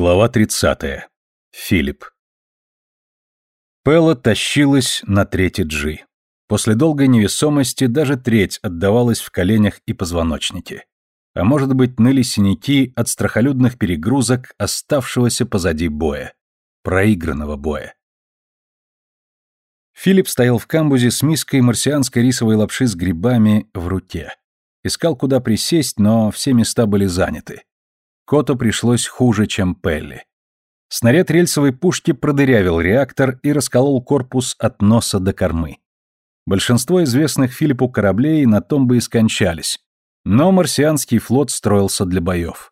Глава 30. Филипп. Пелла тащилась на трети джи. После долгой невесомости даже треть отдавалась в коленях и позвоночнике. А может быть, ныли синяки от страхолюдных перегрузок оставшегося позади боя. Проигранного боя. Филипп стоял в камбузе с миской марсианской рисовой лапши с грибами в руке. Искал, куда присесть, но все места были заняты. Кото пришлось хуже, чем Пелли. Снаряд рельсовой пушки продырявил реактор и расколол корпус от носа до кормы. Большинство известных Филиппу кораблей на том бы и скончались, но марсианский флот строился для боев.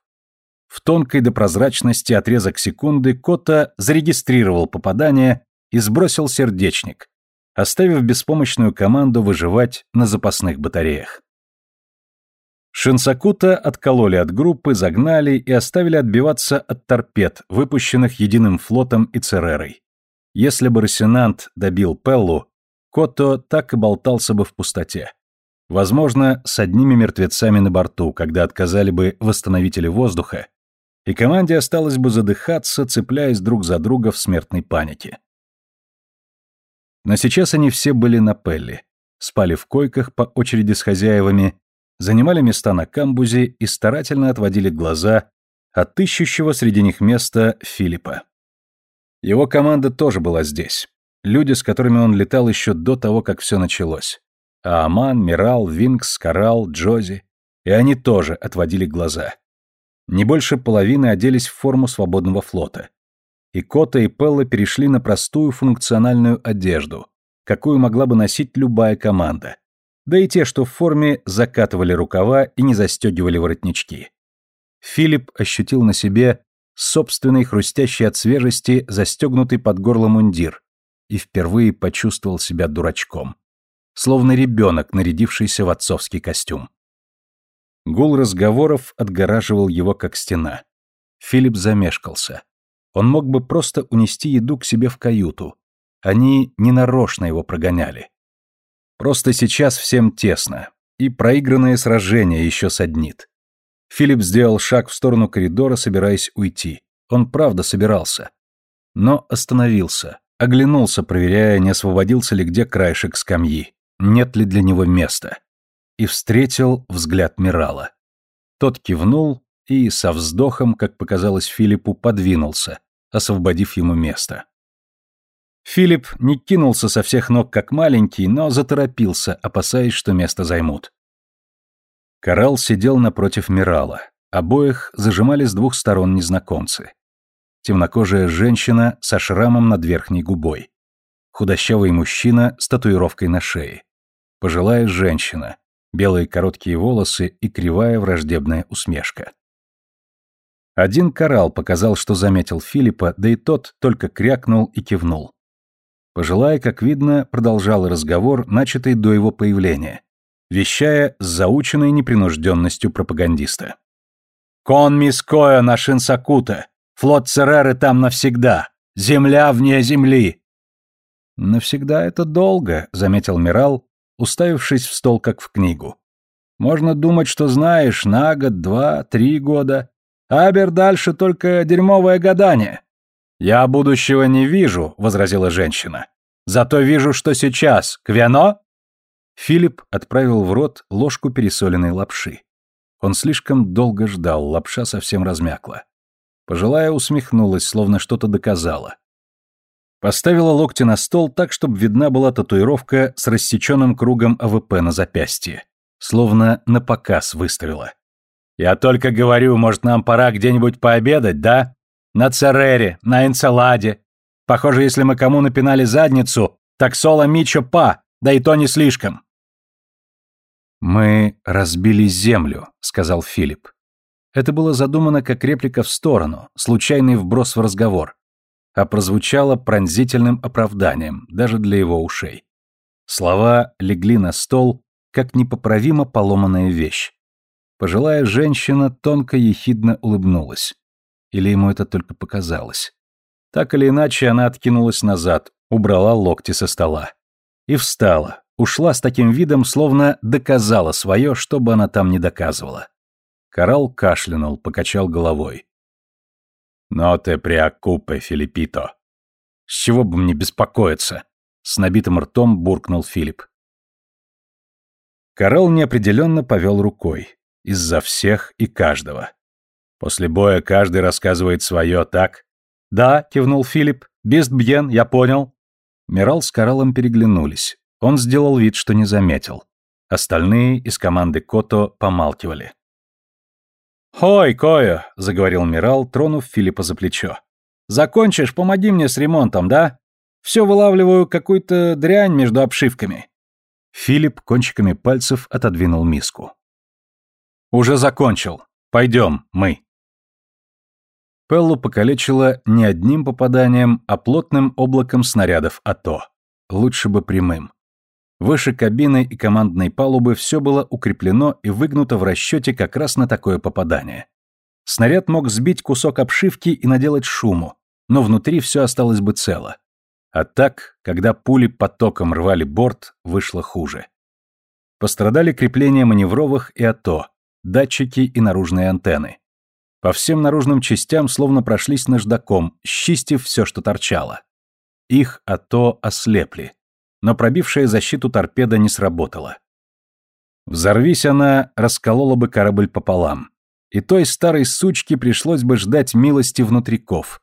В тонкой до прозрачности отрезок секунды Кота зарегистрировал попадание и сбросил сердечник, оставив беспомощную команду выживать на запасных батареях. Шинсакута откололи от группы, загнали и оставили отбиваться от торпед, выпущенных единым флотом и Церерой. Если бы Росинант добил Пеллу, Кото так и болтался бы в пустоте. Возможно, с одними мертвецами на борту, когда отказали бы восстановители воздуха, и команде осталось бы задыхаться, цепляясь друг за друга в смертной панике. Но сейчас они все были на Пелли, спали в койках по очереди с хозяевами занимали места на камбузе и старательно отводили глаза от ищущего среди них места Филиппа. Его команда тоже была здесь. Люди, с которыми он летал еще до того, как все началось. Ааман, Мирал, Винкс, Коралл, Джози. И они тоже отводили глаза. Не больше половины оделись в форму свободного флота. И Кота и Пелла перешли на простую функциональную одежду, какую могла бы носить любая команда, да и те, что в форме, закатывали рукава и не застегивали воротнички. Филипп ощутил на себе собственный хрустящий от свежести застегнутый под горло мундир и впервые почувствовал себя дурачком. Словно ребенок, нарядившийся в отцовский костюм. Гул разговоров отгораживал его как стена. Филипп замешкался. Он мог бы просто унести еду к себе в каюту. Они ненарочно его прогоняли. Просто сейчас всем тесно, и проигранное сражение еще соднит. Филипп сделал шаг в сторону коридора, собираясь уйти. Он правда собирался. Но остановился, оглянулся, проверяя, не освободился ли где краешек скамьи, нет ли для него места. И встретил взгляд Мирала. Тот кивнул и со вздохом, как показалось Филиппу, подвинулся, освободив ему место. Филипп не кинулся со всех ног как маленький, но заторопился, опасаясь, что место займут. Коралл сидел напротив Мирала. Обоих зажимали с двух сторон незнакомцы. Темнокожая женщина со шрамом над верхней губой. Худощавый мужчина с татуировкой на шее. Пожилая женщина, белые короткие волосы и кривая враждебная усмешка. Один коралл показал, что заметил Филиппа, да и тот только крякнул и кивнул. Пожилая, как видно, продолжала разговор, начатый до его появления, вещая с заученной непринужденностью пропагандиста. «Кон мискоя на Шинсакута! Флот Цереры там навсегда! Земля вне земли!» «Навсегда это долго», — заметил Мирал, уставившись в стол, как в книгу. «Можно думать, что знаешь, на год, два, три года. Абер дальше только дерьмовое гадание». «Я будущего не вижу», — возразила женщина. «Зато вижу, что сейчас. Квяно?» Филипп отправил в рот ложку пересоленной лапши. Он слишком долго ждал, лапша совсем размякла. Пожилая усмехнулась, словно что-то доказала. Поставила локти на стол так, чтобы видна была татуировка с рассеченным кругом АВП на запястье. Словно напоказ выставила. «Я только говорю, может, нам пора где-нибудь пообедать, да?» На Церере, на Энцеладе. Похоже, если мы кому напинали задницу, так соло Мичо Па, да и то не слишком. «Мы разбили землю», — сказал Филипп. Это было задумано как реплика в сторону, случайный вброс в разговор, а прозвучало пронзительным оправданием, даже для его ушей. Слова легли на стол, как непоправимо поломанная вещь. Пожилая женщина тонко ехидно улыбнулась. Или ему это только показалось? Так или иначе, она откинулась назад, убрала локти со стола. И встала, ушла с таким видом, словно доказала свое, что бы она там не доказывала. Коралл кашлянул, покачал головой. Но ты преокупе, Филиппито. С чего бы мне беспокоиться? С набитым ртом буркнул Филипп. Карел неопределенно повел рукой. Из-за всех и каждого. После боя каждый рассказывает свое, так? Да, кивнул Филипп. Бест бьен, я понял. Мирал с Карелом переглянулись. Он сделал вид, что не заметил. Остальные из команды Кото помалкивали. «Хой, Кою!» — заговорил Мирал, тронув Филиппа за плечо. «Закончишь, помоги мне с ремонтом, да? Все вылавливаю какую-то дрянь между обшивками». Филипп кончиками пальцев отодвинул миску. «Уже закончил. Пойдем, мы». Пеллу покалечило не одним попаданием, а плотным облаком снарядов АТО. Лучше бы прямым. Выше кабины и командной палубы все было укреплено и выгнуто в расчете как раз на такое попадание. Снаряд мог сбить кусок обшивки и наделать шуму, но внутри все осталось бы цело. А так, когда пули потоком рвали борт, вышло хуже. Пострадали крепления маневровых и АТО, датчики и наружные антенны. По всем наружным частям словно прошлись наждаком, счистив все, что торчало. Их АТО ослепли но пробившая защиту торпеда не сработала. Взорвись она, расколола бы корабль пополам. И той старой сучке пришлось бы ждать милости внутриков.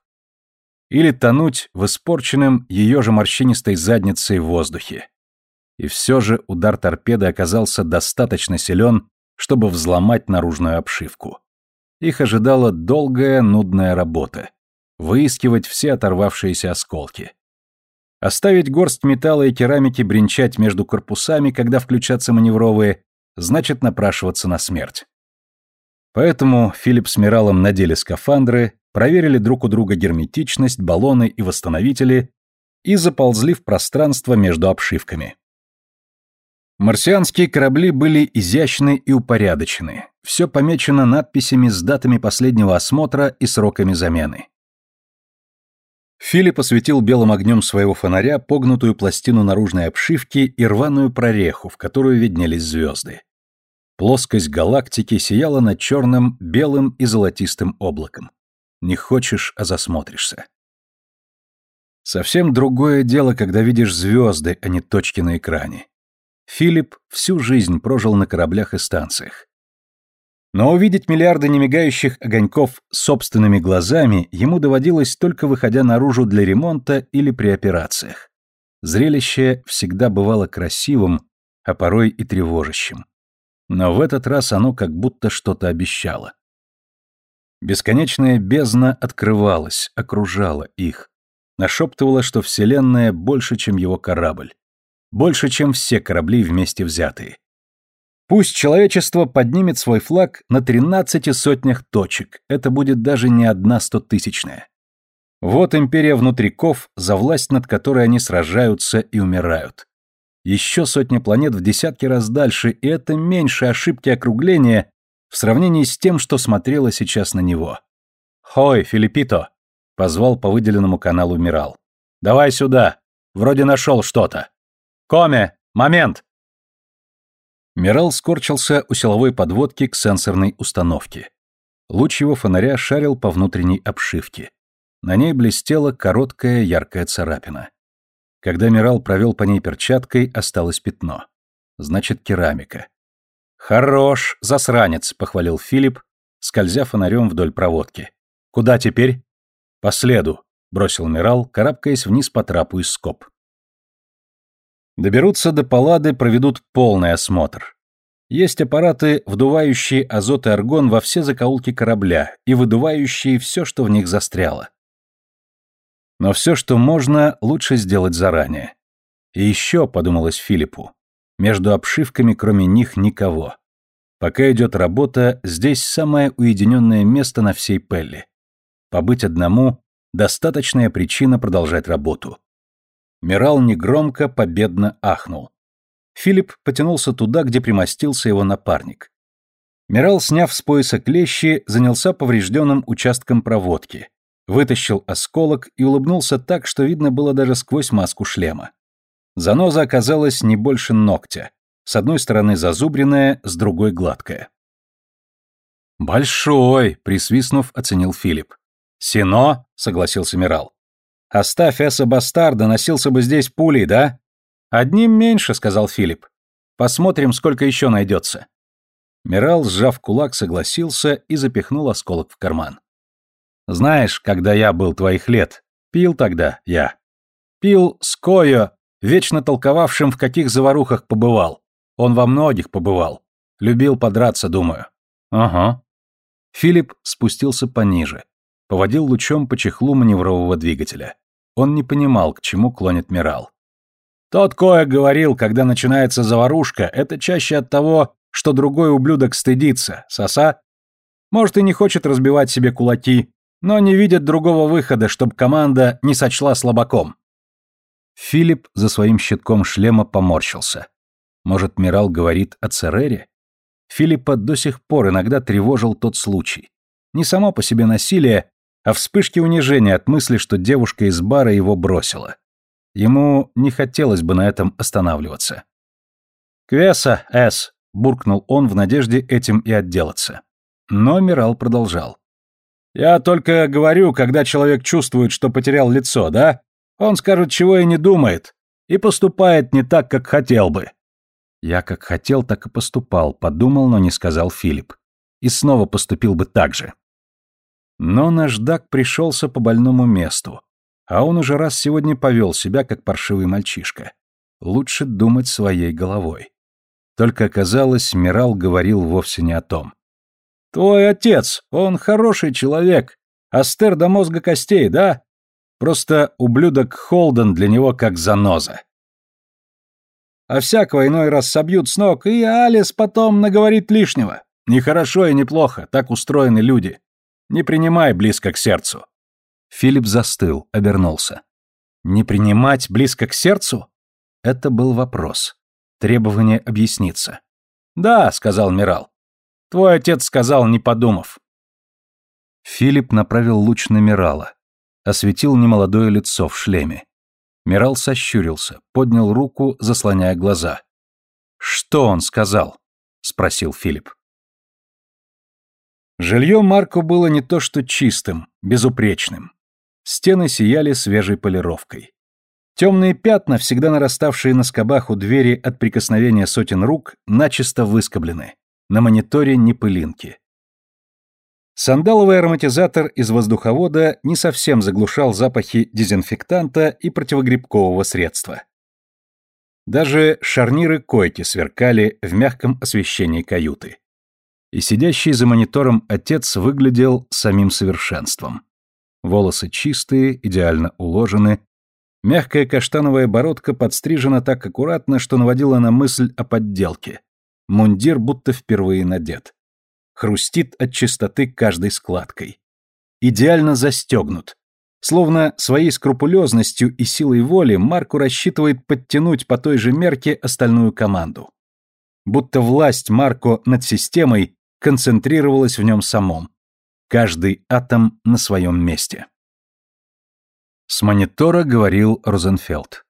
Или тонуть в испорченном ее же морщинистой задницей в воздухе. И все же удар торпеды оказался достаточно силен, чтобы взломать наружную обшивку. Их ожидала долгая, нудная работа. Выискивать все оторвавшиеся осколки. Оставить горсть металла и керамики бренчать между корпусами, когда включатся маневровые, значит напрашиваться на смерть. Поэтому Филипп с Миралом надели скафандры, проверили друг у друга герметичность, баллоны и восстановители и заползли в пространство между обшивками. Марсианские корабли были изящны и упорядочены. Все помечено надписями с датами последнего осмотра и сроками замены. Филипп осветил белым огнем своего фонаря погнутую пластину наружной обшивки и рваную прореху, в которую виднелись звезды. Плоскость галактики сияла над черным, белым и золотистым облаком. Не хочешь, а засмотришься. Совсем другое дело, когда видишь звезды, а не точки на экране. Филипп всю жизнь прожил на кораблях и станциях. Но увидеть миллиарды немигающих огоньков собственными глазами ему доводилось только выходя наружу для ремонта или при операциях. Зрелище всегда бывало красивым, а порой и тревожащим. Но в этот раз оно как будто что-то обещало. Бесконечная бездна открывалась, окружала их. Нашептывала, что Вселенная больше, чем его корабль. Больше, чем все корабли вместе взятые. Пусть человечество поднимет свой флаг на тринадцати сотнях точек, это будет даже не одна стотысячная. Вот империя внутриков, за власть над которой они сражаются и умирают. Еще сотня планет в десятки раз дальше, и это меньше ошибки округления в сравнении с тем, что смотрело сейчас на него. «Хой, Филиппито!» — позвал по выделенному каналу Мирал. «Давай сюда! Вроде нашел что-то!» «Коме! Момент!» Мирал скорчился у силовой подводки к сенсорной установке. Луч его фонаря шарил по внутренней обшивке. На ней блестела короткая яркая царапина. Когда Мирал провел по ней перчаткой, осталось пятно. Значит, керамика. «Хорош, засранец», — похвалил Филипп, скользя фонарем вдоль проводки. «Куда теперь?» «По следу», — бросил Мирал, карабкаясь вниз по трапу из скоб. Доберутся до Паллады, проведут полный осмотр. Есть аппараты, вдувающие азот и аргон во все закоулки корабля и выдувающие все, что в них застряло. Но все, что можно, лучше сделать заранее. И еще, подумалось Филиппу, между обшивками кроме них никого. Пока идет работа, здесь самое уединенное место на всей Пелле. Побыть одному – достаточная причина продолжать работу. Мирал негромко, победно ахнул. Филипп потянулся туда, где примостился его напарник. Мирал, сняв с пояса клещи, занялся поврежденным участком проводки, вытащил осколок и улыбнулся так, что видно было даже сквозь маску шлема. Заноза оказалась не больше ногтя. С одной стороны зазубренная, с другой гладкая. «Большой!» — присвистнув, оценил Филипп. Сино, согласился Мирал. Оставь Эса Бастарда, носился бы здесь пулей, да? Одним меньше, сказал Филипп. Посмотрим, сколько еще найдется. Мирал, сжав кулак, согласился и запихнул осколок в карман. Знаешь, когда я был твоих лет, пил тогда я. Пил с Койо, вечно толковавшим, в каких заварухах побывал. Он во многих побывал. Любил подраться, думаю. Ага. Филипп спустился пониже. Поводил лучом по чехлу маневрового двигателя. Он не понимал, к чему клонит Мирал. Тот Коя говорил, когда начинается заварушка, это чаще от того, что другой ублюдок стыдится, соса. Может, и не хочет разбивать себе кулаки, но не видит другого выхода, чтобы команда не сочла слабаком. Филипп за своим щитком шлема поморщился. Может, Мирал говорит о Церере? Филиппа до сих пор иногда тревожил тот случай. Не само по себе насилие, а вспышки унижения от мысли, что девушка из бара его бросила. Ему не хотелось бы на этом останавливаться. «Квеса, С», — буркнул он в надежде этим и отделаться. Но Мирал продолжал. Я только говорю, когда человек чувствует, что потерял лицо, да? Он скажет, чего и не думает, и поступает не так, как хотел бы. Я как хотел, так и поступал, подумал, но не сказал Филипп. И снова поступил бы так же. Но наждак пришелся по больному месту, а он уже раз сегодня повел себя, как паршивый мальчишка. Лучше думать своей головой. Только оказалось, Мирал говорил вовсе не о том. Твой отец, он хороший человек. Астер до мозга костей, да? Просто ублюдок Холден для него как заноза. А всякого иной раз собьют с ног, и Алис потом наговорит лишнего. Нехорошо и неплохо, так устроены люди. Не принимай близко к сердцу. Филипп застыл, обернулся. Не принимать близко к сердцу? Это был вопрос. Требование объясниться. Да, сказал Мирал. Твой отец сказал, не подумав. Филипп направил луч на Мирала. Осветил немолодое лицо в шлеме. Мирал сощурился, поднял руку, заслоняя глаза. «Что он сказал?» — спросил Филипп. Жилье Марко было не то что чистым, безупречным. Стены сияли свежей полировкой. Темные пятна, всегда нараставшие на скобах у двери от прикосновения сотен рук, начисто выскоблены. На мониторе не пылинки. Сандаловый ароматизатор из воздуховода не совсем заглушал запахи дезинфектанта и противогрибкового средства. Даже шарниры койки сверкали в мягком освещении каюты. И сидящий за монитором отец выглядел самим совершенством. Волосы чистые, идеально уложены, мягкая каштановая бородка подстрижена так аккуратно, что наводила на мысль о подделке. Мундир будто впервые надет. Хрустит от чистоты каждой складкой. Идеально застегнут. Словно своей скрупулезностью и силой воли Марку рассчитывает подтянуть по той же мерке остальную команду. Будто власть Марко над системой концентрировалась в нем самом. Каждый атом на своем месте. С монитора говорил Розенфелд.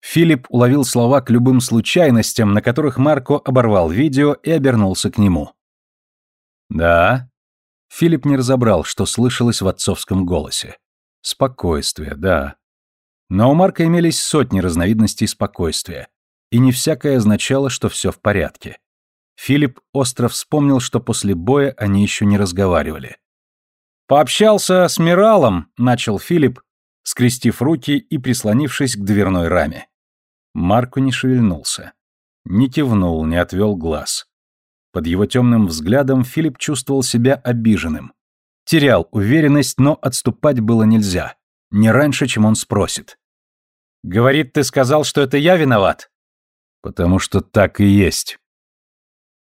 Филипп уловил слова к любым случайностям, на которых Марко оборвал видео и обернулся к нему. «Да?» Филипп не разобрал, что слышалось в отцовском голосе. «Спокойствие, да». Но у Марка имелись сотни разновидностей спокойствия, и не всякое означало, что все в порядке. Филипп остро вспомнил, что после боя они еще не разговаривали. «Пообщался с Миралом», — начал Филипп, скрестив руки и прислонившись к дверной раме. Марко не шевельнулся. Не кивнул, не отвел глаз. Под его темным взглядом Филипп чувствовал себя обиженным. Терял уверенность, но отступать было нельзя. Не раньше, чем он спросит. «Говорит, ты сказал, что это я виноват?» «Потому что так и есть».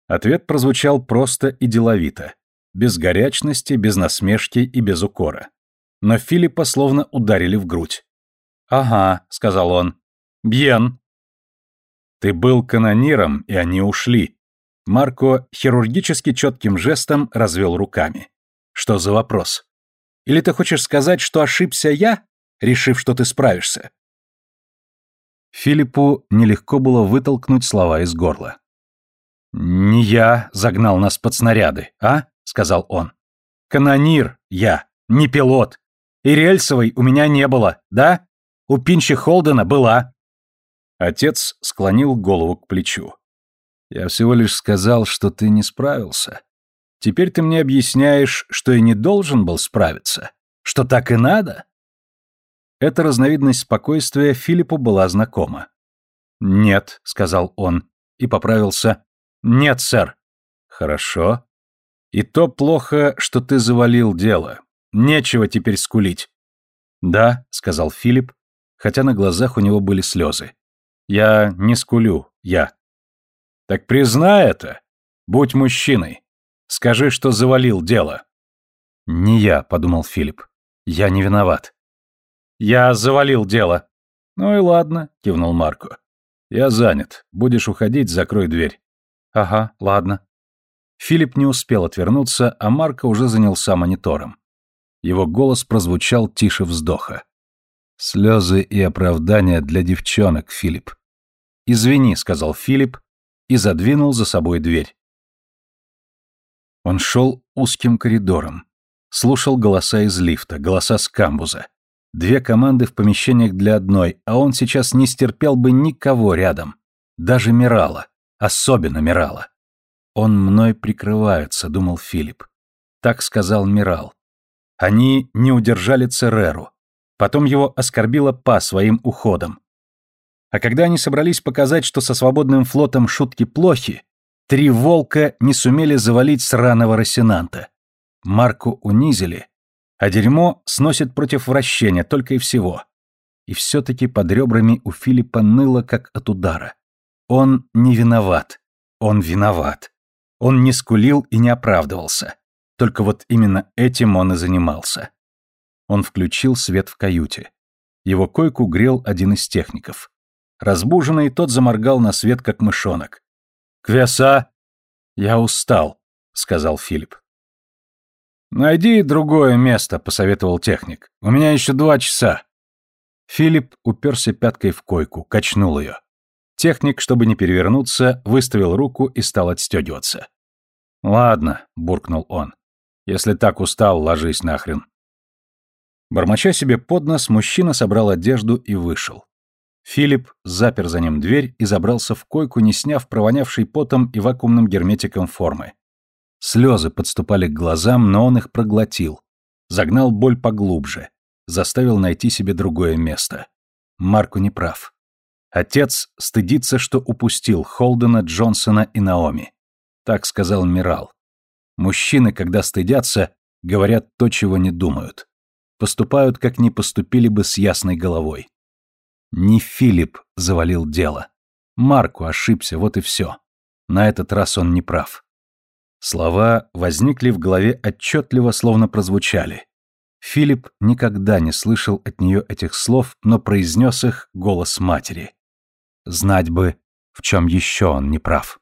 Ответ прозвучал просто и деловито. Без горячности, без насмешки и без укора. Но Филиппа словно ударили в грудь. «Ага», — сказал он, Бьен. Ты был канониром, и они ушли. Марко хирургически четким жестом развел руками. Что за вопрос? Или ты хочешь сказать, что ошибся я, решив, что ты справишься? Филиппу нелегко было вытолкнуть слова из горла. «Не я загнал нас под снаряды, а?» — сказал он. «Канонир я, не пилот. И рельсовой у меня не было, да? У Пинчи Холдена была. Отец склонил голову к плечу. Я всего лишь сказал, что ты не справился. Теперь ты мне объясняешь, что и не должен был справиться, что так и надо. Эта разновидность спокойствия Филиппу была знакома. «Нет», — сказал он, и поправился. «Нет, сэр». «Хорошо. И то плохо, что ты завалил дело. Нечего теперь скулить». «Да», — сказал Филипп, хотя на глазах у него были слезы. «Я не скулю, я». «Так признай это. Будь мужчиной. Скажи, что завалил дело». «Не я», — подумал Филипп. «Я не виноват». «Я завалил дело». «Ну и ладно», — кивнул Марко. «Я занят. Будешь уходить, закрой дверь». «Ага, ладно». Филипп не успел отвернуться, а Марко уже занялся монитором. Его голос прозвучал тише вздоха. «Слезы и оправдания для девчонок, Филипп». «Извини», — сказал Филипп и задвинул за собой дверь. Он шел узким коридором. Слушал голоса из лифта, голоса с камбуза. Две команды в помещениях для одной, а он сейчас не стерпел бы никого рядом. Даже Мирала. Особенно Мирала. «Он мной прикрывается», — думал Филипп. Так сказал Мирал. Они не удержали Цереру. Потом его оскорбила Па своим уходом. А когда они собрались показать, что со свободным флотом шутки плохи, три волка не сумели завалить сраного Росинанта. Марку унизили, а дерьмо сносит против вращения, только и всего. И все-таки под ребрами у Филиппа ныло, как от удара. Он не виноват. Он виноват. Он не скулил и не оправдывался. Только вот именно этим он и занимался. Он включил свет в каюте. Его койку грел один из техников. Разбуженный, тот заморгал на свет, как мышонок. «Квяса!» «Я устал», — сказал Филипп. «Найди другое место», — посоветовал техник. «У меня еще два часа». Филипп уперся пяткой в койку, качнул ее. Техник, чтобы не перевернуться, выставил руку и стал отстегиваться. «Ладно», — буркнул он. «Если так устал, ложись нахрен». Бормоча себе под нос, мужчина собрал одежду и вышел. Филипп запер за ним дверь и забрался в койку, не сняв провонявший потом и вакуумным герметиком формы. Слезы подступали к глазам, но он их проглотил. Загнал боль поглубже. Заставил найти себе другое место. Марку не прав. Отец стыдится, что упустил Холдена, Джонсона и Наоми. Так сказал Мирал. Мужчины, когда стыдятся, говорят то, чего не думают. Поступают, как не поступили бы с ясной головой. Не Филипп завалил дело. Марку ошибся, вот и все. На этот раз он не прав. Слова возникли в голове отчетливо, словно прозвучали. Филипп никогда не слышал от нее этих слов, но произнес их голос матери. Знать бы, в чем еще он не прав.